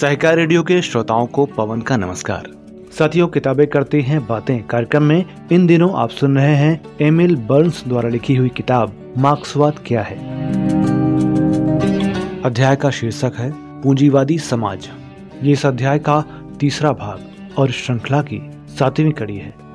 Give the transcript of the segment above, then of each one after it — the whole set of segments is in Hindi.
सहकार रेडियो के श्रोताओं को पवन का नमस्कार। साथियों, किताबें करती हैं, बातें, कार्यक्रम में इन दिनों आप सुन रहे हैं एमिल बर्न्स द्वारा लिखी हुई किताब, मार्क्सवाद क्या है? अध्याय का शीर्षक है, पूंजीवादी समाज। ये इस अध्याय का तीसरा भाग और श्रृंखला की सातवीं कड़ी है।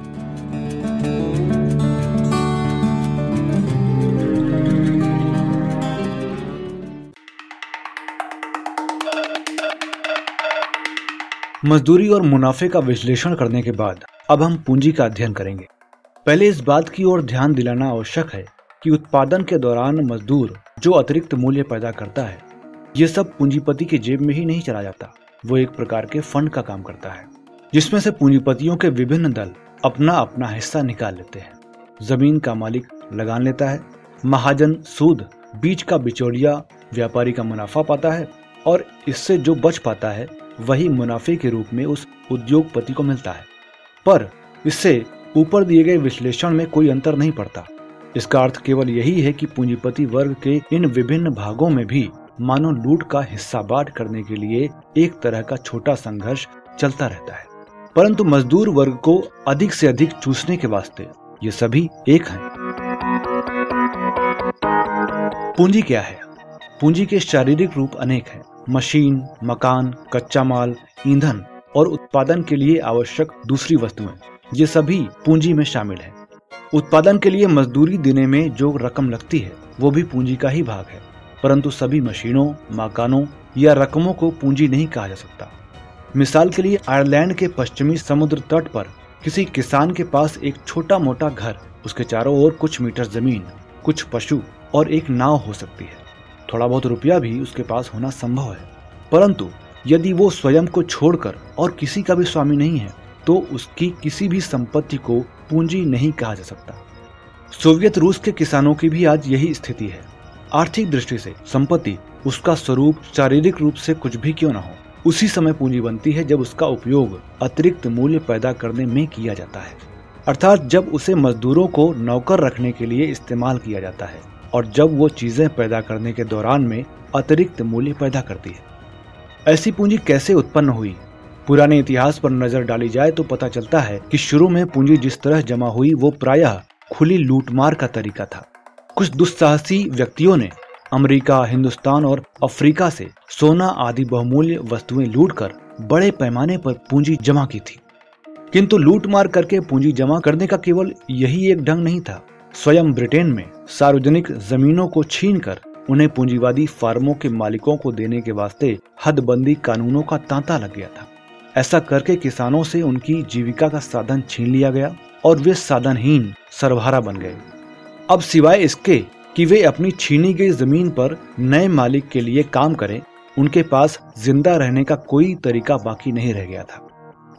मजदूरी और मुनाफे का विश्लेषण करने के बाद अब हम पूंजी का अध्ययन करेंगे। पहले इस बात की ओर ध्यान दिलाना आवश्यक है कि उत्पादन के दौरान मजदूर जो अतिरिक्त मूल्य पैदा करता है, ये सब पूंजीपति की जेब में ही नहीं चला जाता। वो एक प्रकार के फंड का काम करता है, जिसमें से पूंजीपतियों के विभिन्न दल अपना अपना हिस्सा निकाल लेते हैं। ज़मीन का मालिक लगान लेता है, महाजन सूद, बीज का बिचौलिया, व्यापारी का मुनाफा पाता है और इससे जो बच पाता है वही मुनाफे के रूप में उस उद्योगपति को मिलता है। पर इससे ऊपर दिए गए विश्लेषण में कोई अंतर नहीं पड़ता। इसका अर्थ केवल यही है कि पूंजीपति वर्ग के इन विभिन्न भागों में भी मानो लूट का हिस्सा बांट करने के लिए एक तरह का छोटा संघर्ष चलता रहता है। परंतु मजदूर वर्ग को अधिक से अधिक चूसने के वास्ते ये सभी एक हैं। पूंजी क्या है? पूंजी के शारीरिक रूप अनेक हैं। मशीन, मकान, कच्चा माल, ईंधन और उत्पादन के लिए आवश्यक दूसरी वस्तुएँ। ये सभी पूंजी में शामिल है। उत्पादन के लिए मजदूरी देने में जो रकम लगती है, वो भी पूंजी का ही भाग है। परंतु सभी मशीनों, मकानों या रकमों को पूंजी नहीं कहा जा सकता। मिसाल के लिए आयरलैंड के पश्चिमी समुद्र तट पर किसी किसान के पास एक छोटा मोटा घर, उसके चारों ओर कुछ मीटर ज़मीन, कुछ पशु और एक नाव हो सकती है। थोड़ा बहुत रुपया भी उसके पास होना संभव है। परंतु, यदि वो स्वयं को छोड़कर और किसी का भी स्वामी नहीं है तो उसकी किसी भी संपत्ति को पूंजी नहीं कहा जा सकता। सोवियत रूस के किसानों की भी आज यही स्थिति है। आर्थिक दृष्टि से संपत्ति उसका स्वरूप शारीरिक रूप से कुछ भी क्यों न हो, उसी समय पूंजी बनती है जब उसका उपयोग अतिरिक्त मूल्य पैदा करने में किया जाता है। अर्थात जब उसे मजदूरों को नौकर रखने के लिए इस्तेमाल किया जाता है। और जब वो चीज़ें पैदा करने के दौरान में अतिरिक्त मूल्य पैदा करती है। ऐसी पूंजी कैसे उत्पन्न हुई? पुराने इतिहास पर नज़र डाली जाए तो पता चलता है कि शुरू में पूंजी जिस तरह जमा हुई, वो प्रायः खुली लूटमार का तरीका था। कुछ दुस्साहसी व्यक्तियों ने अमेरिका, हिंदुस्तान और अफ्रीका से सोना आदि बहुमूल्य वस्तुएँ लूटकर बड़े पैमाने पर पूंजी जमा की थी। किंतु लूटमार करके पूंजी जमा करने का केवल यही एक ढंग नहीं था। स्वयं ब्रिटेन में सार्वजनिक जमीनों को छीनकर उन्हें पूंजीवादी फार्मों के मालिकों को देने के वास्ते हदबंदी कानूनों का तांता लग गया था। ऐसा करके किसानों से उनकी जीविका का साधन छीन लिया गया और वे साधनहीन सरभारा बन गए। अब सिवाय इसके कि वे अपनी छीनी गई ज़मीन पर नए मालिक के लिए काम करें, उनके पास ज़िंदा रहने का कोई तरीका बाकी नहीं रह गया था।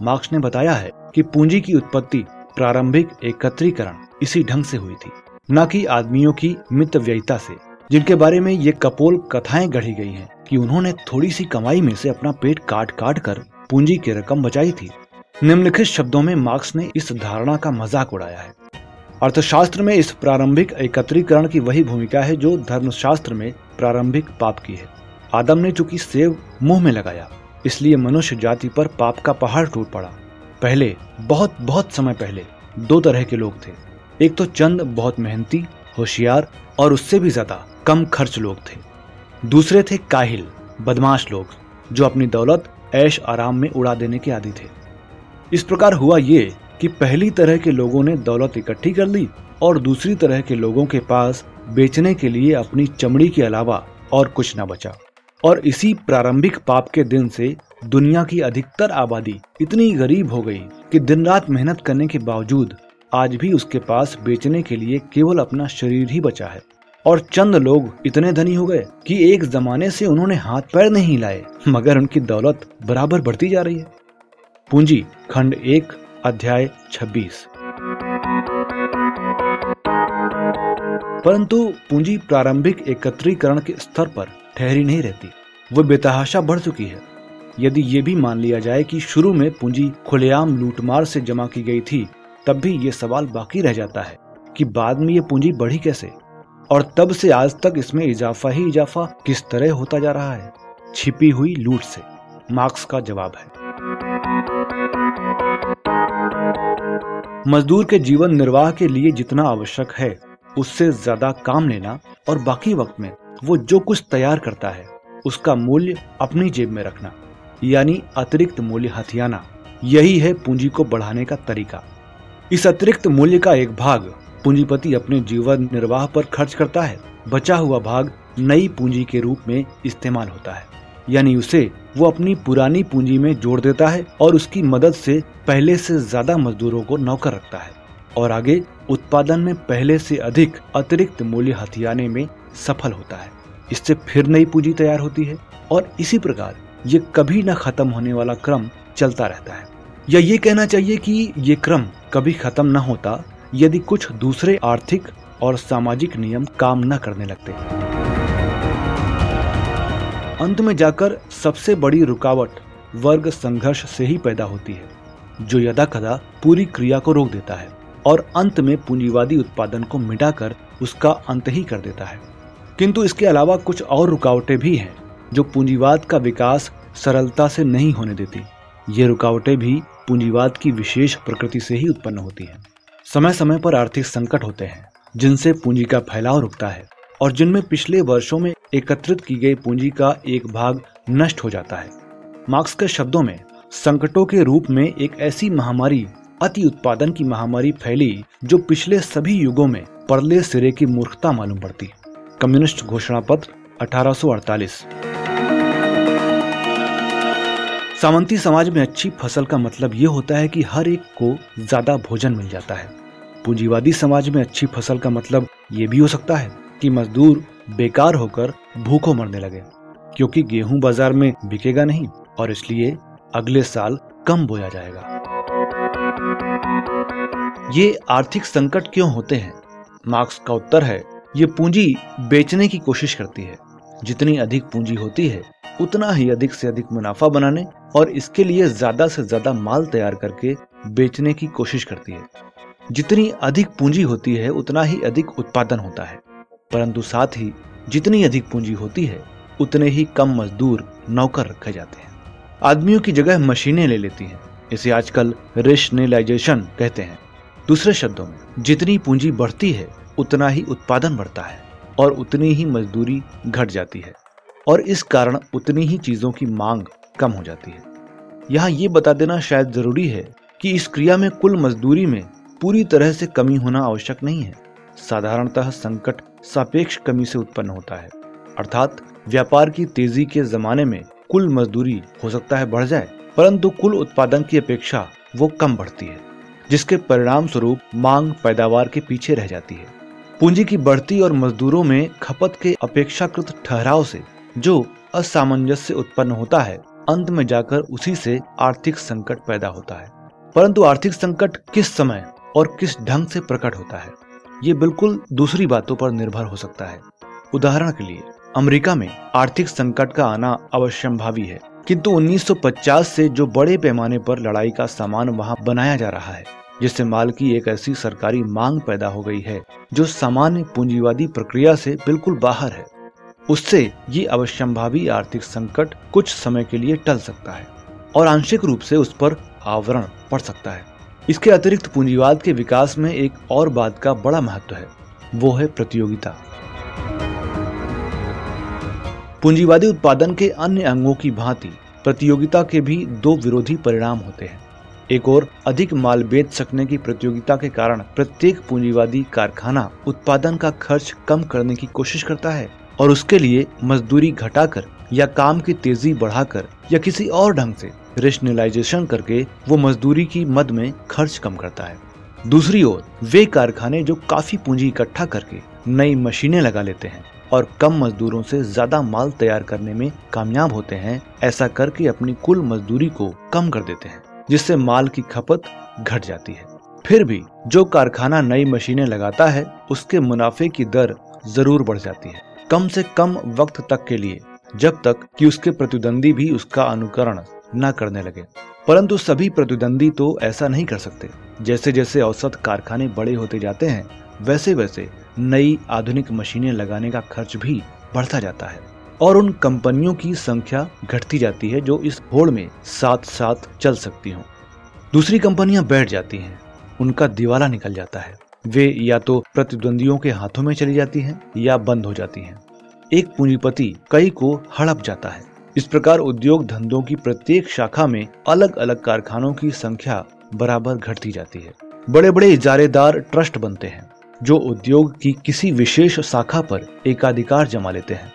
मार्क्स ने बताया है कि पूंजी की उत्पत्ति प्रारंभिक एकत्रीकरण इसी ढंग से हुई थी। न कि आदमियों की मित व्ययिता से, जिनके बारे में ये कपोल कथाएँ गढ़ी गई हैं कि उन्होंने थोड़ी सी कमाई में से अपना पेट काट काट कर पूंजी की रकम बचाई थी। निम्नलिखित शब्दों में मार्क्स ने इस धारणा का मज़ाक उड़ाया है। अर्थशास्त्र में इस प्रारंभिक एकत्रीकरण की वही भूमिका है जो धर्मशास्त्र में प्रारंभिक पाप की है। आदम ने चूँकि सेव मुँह में लगाया, इसलिए मनुष्य जाति पर पाप का पहाड़ टूट पड़ा। पहले बहुत बहुत समय पहले, दो तरह के लोग थे। एक तो चंद बहुत मेहनती, होशियार और उससे भी ज़्यादा कम खर्च लोग थे। दूसरे थे काहिल, बदमाश लोग, जो अपनी दौलत ऐश आराम में उड़ा देने के आदि थे। इस प्रकार हुआ ये कि पहली तरह के लोगों ने दौलत इकट्ठी कर ली और दूसरी तरह के लोगों के पास बेचने के लिए अपनी चमड़ी के अलावा और कुछ न बचा। और इसी प्रारंभिक पाप के दिन से दुनिया की अधिकतर आबादी इतनी गरीब हो गई कि दिन रात मेहनत करने के बावजूद आज भी उसके पास बेचने के लिए केवल अपना शरीर ही बचा है। और चंद लोग इतने धनी हो गए कि एक जमाने से उन्होंने हाथ पैर नहीं लाए, मगर उनकी दौलत बराबर बढ़ती जा रही है। पूंजी, खंड एक, अध्याय 26 परंतु पूंजी प्रारंभिक एकत्रीकरण के स्तर पर ठहरी नहीं रहती। वो बेतहाशा बढ़ चुकी है। यदि ये भी मान लिया जाए कि शुरू में पूंजी खुलेआम लूटमार से जमा की गई थी तब भी ये सवाल बाकी रह जाता है कि बाद में ये पूंजी बढ़ी कैसे? और तब से आज तक इसमें इजाफा ही इजाफा किस तरह होता जा रहा है? छिपी हुई लूट से। मार्क्स का जवाब है। मजदूर के जीवन निर्वाह के लिए जितना आवश्यक है, उससे ज़्यादा काम लेना और बाकी वक्त में वो जो कुछ तैयार करता है, उसका मूल्य अपनी जेब में रखना, यानी अतिरिक्त मूल्य हथियाना। यही है पूंजी को बढ़ाने का तरीका। इस अतिरिक्त मूल्य का एक भाग पूंजीपति अपने जीवन निर्वाह पर खर्च करता है। बचा हुआ भाग नई पूंजी के रूप में इस्तेमाल होता है। यानी उसे वो अपनी पुरानी पूंजी में जोड़ देता है और उसकी मदद से पहले से ज़्यादा मजदूरों को नौकर रखता है और आगे उत्पादन में पहले से अधिक अतिरिक्त मूल्य हथियाने में सफल होता है। इससे फिर नई पूंजी तैयार होती है और इसी प्रकार ये कभी न खत्म होने वाला क्रम चलता रहता है। या ये कहना चाहिए कि ये क्रम कभी खत्म न होता यदि कुछ दूसरे आर्थिक और सामाजिक नियम काम न करने लगते। अंत में जाकर सबसे बड़ी रुकावट वर्ग संघर्ष से ही पैदा होती है, जो यदा कदा पूरी क्रिया को रोक देता है और अंत में पूंजीवादी उत्पादन को मिटाकर उसका अंत ही कर देता है। किंतु इसके अलावा कुछ और रुकावटें भी हैं, जो पूंजीवाद का विकास सरलता से नहीं होने देती। ये रुकावटें भी पूंजीवाद की विशेष प्रकृति से ही उत्पन्न होती है। समय समय पर आर्थिक संकट होते हैं, जिनसे पूंजी का फैलाव रुकता है, और जिनमें पिछले वर्षों में एकत्रित की गई पूंजी का एक भाग नष्ट हो जाता है। मार्क्स के शब्दों में, संकटों के रूप में एक ऐसी महामारी, अति उत्पादन की महामारी फैली, जो पिछले सभी युगों में परले सिरे की मूर्खता मालूम पड़ती। कम्युनिस्ट घोषणा पत्र 1848 सामंती समाज में अच्छी फ़सल का मतलब ये होता है कि हर एक को ज़्यादा भोजन मिल जाता है। पूंजीवादी समाज में अच्छी फ़सल का मतलब ये भी हो सकता है कि मजदूर बेकार होकर भूखों मरने लगे, क्योंकि गेहूँ बाज़ार में बिकेगा नहीं और इसलिए अगले साल कम बोया जाएगा। ये आर्थिक संकट क्यों होते हैं? मार्क्स का उत्तर है, ये पूंजी बेचने की कोशिश करती है। जितनी अधिक पूंजी होती है उतना ही अधिक से अधिक मुनाफा बनाने और इसके लिए ज़्यादा से ज़्यादा माल तैयार करके बेचने की कोशिश करती है। जितनी अधिक पूंजी होती है, उतना ही अधिक उत्पादन होता है। परंतु साथ ही जितनी अधिक पूंजी होती है, उतने ही कम मजदूर नौकर रखे जाते हैं। आदमियों की जगह मशीनें ले लेती हैं। इसे आजकल रेशनलाइजेशन कहते हैं। दूसरे शब्दों में, जितनी पूंजी बढ़ती है, उतना ही उत्पादन बढ़ता है और उतनी ही मजदूरी घट जाती है। और इस कारण उतनी ही चीज़ों की मांग कम हो जाती है। यहाँ ये बता देना शायद ज़रूरी है कि इस क्रिया में कुल मजदूरी में पूरी तरह से कमी होना आवश्यक नहीं है। साधारणतः संकट सापेक्ष कमी से उत्पन्न होता है। अर्थात व्यापार की तेज़ी के जमाने में कुल मजदूरी हो सकता है बढ़ जाए, परंतु कुल उत्पादन की अपेक्षा वो कम बढ़ती है, जिसके परिणाम स्वरूप मांग पैदावार के पीछे रह जाती है। पूंजी की बढ़ती और मजदूरों में खपत के अपेक्षाकृत ठहराव से जो असामंजस्य उत्पन्न होता है, अंत में जाकर उसी से आर्थिक संकट पैदा होता है। परंतु आर्थिक संकट किस समय और किस ढंग से प्रकट होता है, ये बिल्कुल दूसरी बातों पर निर्भर हो सकता है। उदाहरण के लिए, अमेरिका में आर्थिक संकट का आना अवश्यंभावी है, किंतु 1950 से जो बड़े पैमाने पर लड़ाई का सामान वहाँ बनाया जा रहा है, जिससे माल की एक ऐसी सरकारी मांग पैदा हो गई है, जो सामान्य पूंजीवादी प्रक्रिया से बिल्कुल बाहर है। उससे ये अवश्यंभावी आर्थिक संकट कुछ समय के लिए टल सकता है और आंशिक रूप से उस पर आवरण पड़ सकता है। इसके अतिरिक्त पूंजीवाद के विकास में एक और बात का बड़ा महत्व है, वो है प्रतियोगिता। पूंजीवादी उत्पादन के अन्य अंगों की भांति प्रतियोगिता के भी दो विरोधी परिणाम होते हैं। एक और अधिक माल बेच सकने की प्रतियोगिता के कारण प्रत्येक पूंजीवादी कारखाना उत्पादन का खर्च कम करने की कोशिश करता है और उसके लिए मजदूरी घटाकर या काम की तेज़ी बढ़ाकर या किसी और ढंग से रेशनलाइजेशन करके वो मजदूरी की मद में खर्च कम करता है। दूसरी ओर, वे कारखाने जो काफ़ी पूंजी इकट्ठा करके नई मशीनें लगा लेते हैं और कम मजदूरों से ज़्यादा माल तैयार करने में कामयाब होते हैं, ऐसा करके अपनी कुल मजदूरी को कम कर देते हैं, जिससे माल की खपत घट जाती है। फिर भी, जो कारखाना नई मशीनें लगाता है, उसके मुनाफे की दर ज़रूर बढ़ जाती है। कम से कम वक्त तक के लिए, जब तक कि उसके प्रतिद्वंदी भी उसका अनुकरण न करने लगे। परंतु सभी प्रतिद्वंदी तो ऐसा नहीं कर सकते। जैसे जैसे औसत कारखाने बड़े होते जाते हैं, वैसे वैसे नई आधुनिक मशीनें लगाने का खर्च भी बढ़ता जाता है और उन कंपनियों की संख्या घटती जाती है जो इस होड़ में साथ साथ चल सकती हों। दूसरी कंपनियाँ बैठ जाती हैं, उनका दिवाला निकल जाता है। वे या तो प्रतिद्वंदियों के हाथों में चली जाती हैं या बंद हो जाती हैं। एक पूंजीपति कई को हड़प जाता है। इस प्रकार उद्योग धंधों की प्रत्येक शाखा में अलग अलग कारखानों की संख्या बराबर घटती जाती है। बड़े बड़े इजारेदार ट्रस्ट बनते हैं, जो उद्योग की किसी विशेष शाखा पर एकाधिकार जमा लेते हैं।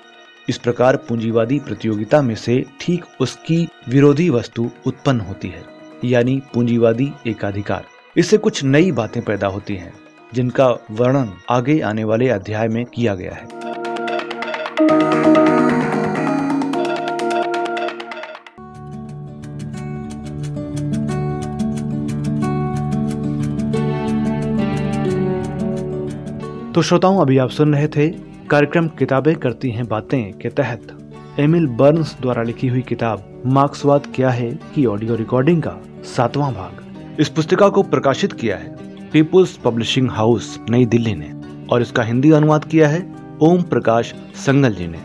इस प्रकार पूंजीवादी प्रतियोगिता में से ठीक उसकी विरोधी वस्तु उत्पन्न होती है, यानी पूंजीवादी एकाधिकार। इससे कुछ नई बातें पैदा होती हैं। जिनका वर्णन आगे आने वाले अध्याय में किया गया है। तो श्रोताओं, अभी आप सुन रहे थे कार्यक्रम किताबें करती हैं बातें के तहत। एमिल बर्न्स द्वारा लिखी हुई किताब, मार्क्सवाद क्या है की ऑडियो रिकॉर्डिंग का सातवां भाग। इस पुस्तिका को प्रकाशित किया है। पीपुल्स पब्लिशिंग हाउस नई दिल्ली ने और इसका हिंदी अनुवाद किया है ओम प्रकाश संगल जी ने।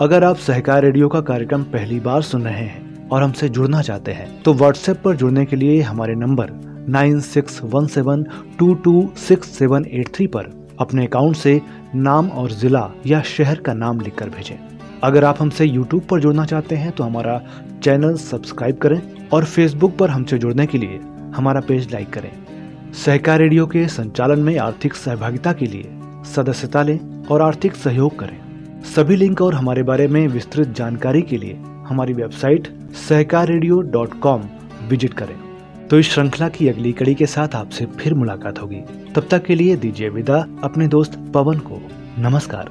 अगर आप सहकार रेडियो का कार्यक्रम पहली बार सुन रहे हैं और हमसे जुड़ना चाहते हैं तो व्हाट्सएप पर जुड़ने के लिए हमारे number nine six one seven two two six seven eight three पर अपने अकाउंट से नाम और जिला या शहर का नाम लिखकर भेजें। अगर आप हमसे यूट्यूब पर जुड़ना चाहते हैं तो हमारा चैनल सब्सक्राइब करें और फेसबुक पर हमसे जुड़ने के लिए हमारा पेज लाइक करें। सहकार रेडियो के संचालन में आर्थिक सहभागिता के लिए सदस्यता लें और आर्थिक सहयोग करें। सभी लिंक और हमारे बारे में विस्तृत जानकारी के लिए हमारी website Sahkar radio dot com visit करें। तो इस श्रृंखला की अगली कड़ी के साथ आपसे फिर मुलाकात होगी। तब तक के लिए दीजिए विदा, अपने दोस्त पवन को नमस्कार।